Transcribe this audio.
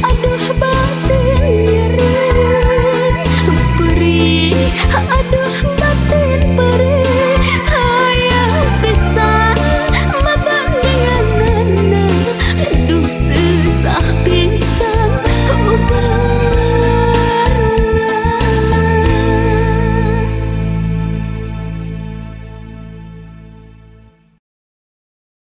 aduh